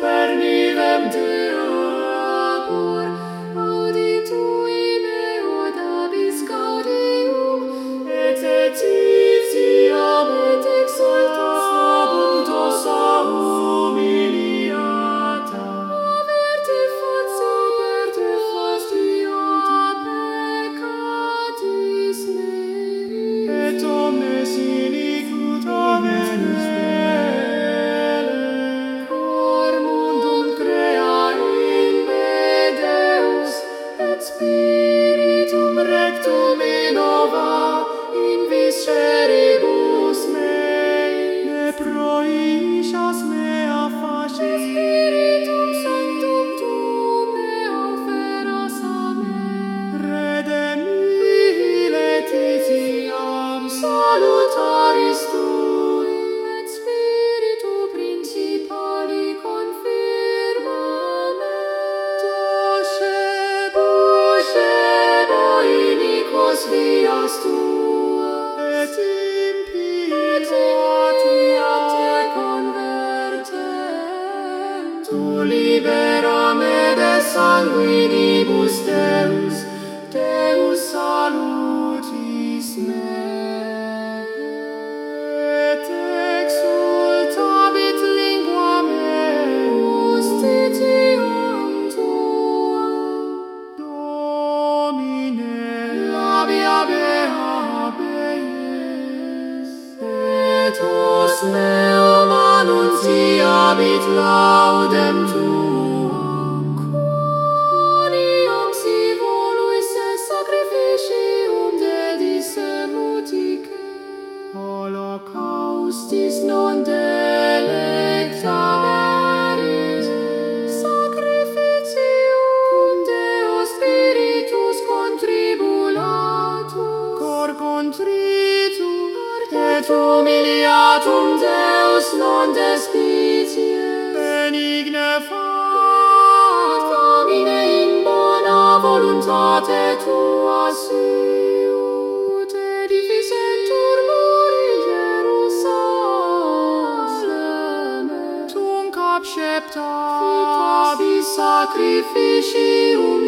per nivem Deus. David love. voluntate tua siut edificentur mori Jerusalem tunc acceptabis sacrificium